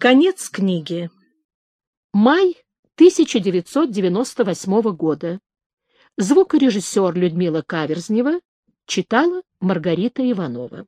Конец книги. Май 1998 года. Звукорежиссер Людмила Каверзнева читала Маргарита Иванова.